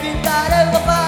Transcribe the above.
Porque cuando llegue